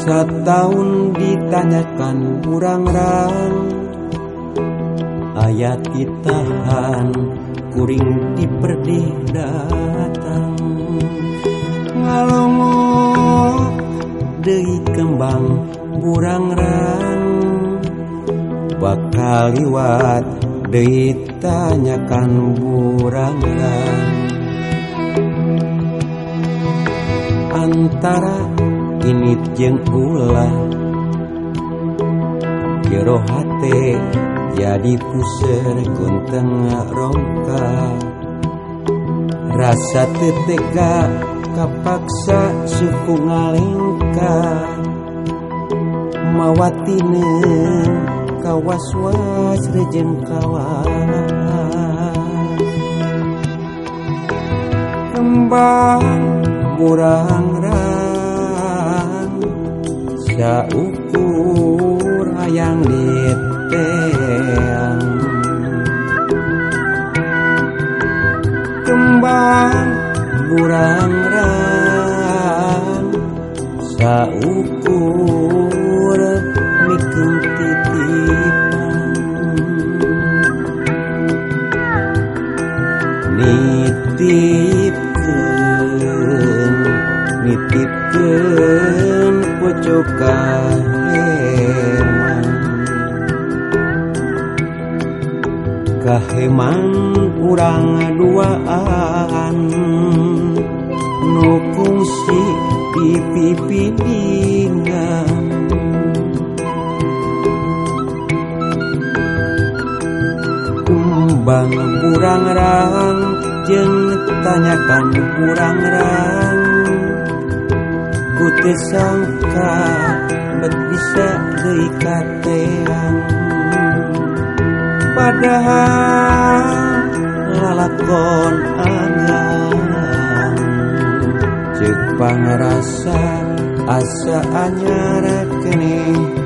Setahun ditanyakan kurang-rang Ayat ditahan kuring diperdih datang Ngalongok deui kembang kurang-rang Bakal liwat deui tanyakan burang-rang Antara Init jeng jero Kirohate jadi puser kuntengah rongka. Rasa teteka kapaksa suku ngalingka. Mawatine kawas-was rejeng kawas. Kembang burang saukur ukur hayang diteang kembang burang rang saukur mikung titipan. Nitip luka Kaheman kurang duaan Nukung si pipi pinggang Kumbang kurang rang Jeng tanyakan kurang rang putih sangka bet bisa deui kateang padahal lalakon angan. Cek pangrasa asa anyar kene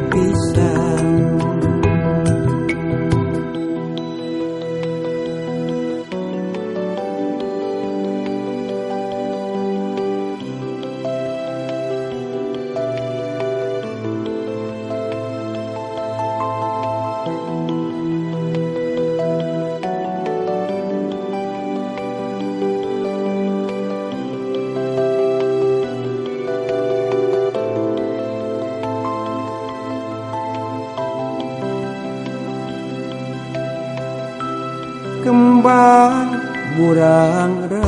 kembang murangrang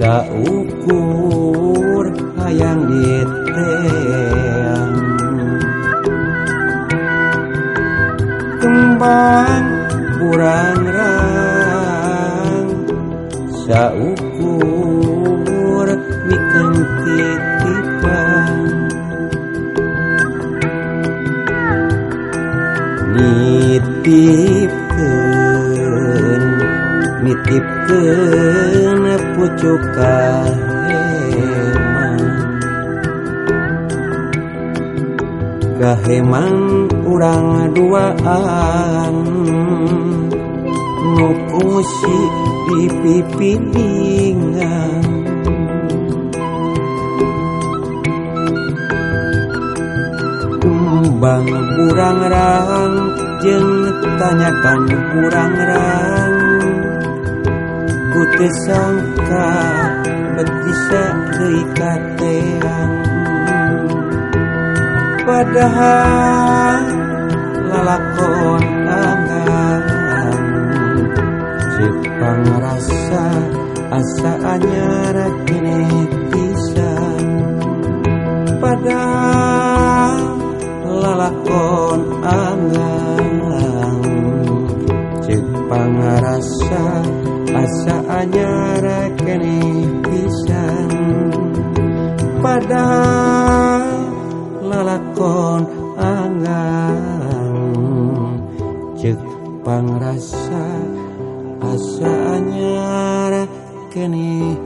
saukur hayang diteang kembang murangrang saukur mikeun titipan nitip ditipkan pucuk kaheman Gaheman urang duaan Nukusi di pipi pinggang Kumbang kurang rang Jeng tanyakan kurang rang kesangka Betisa keikatean Padahal lalakon angan Jepang rasa asa anyarake padahal lalakon angan. Cek pangrasa asa anyar kene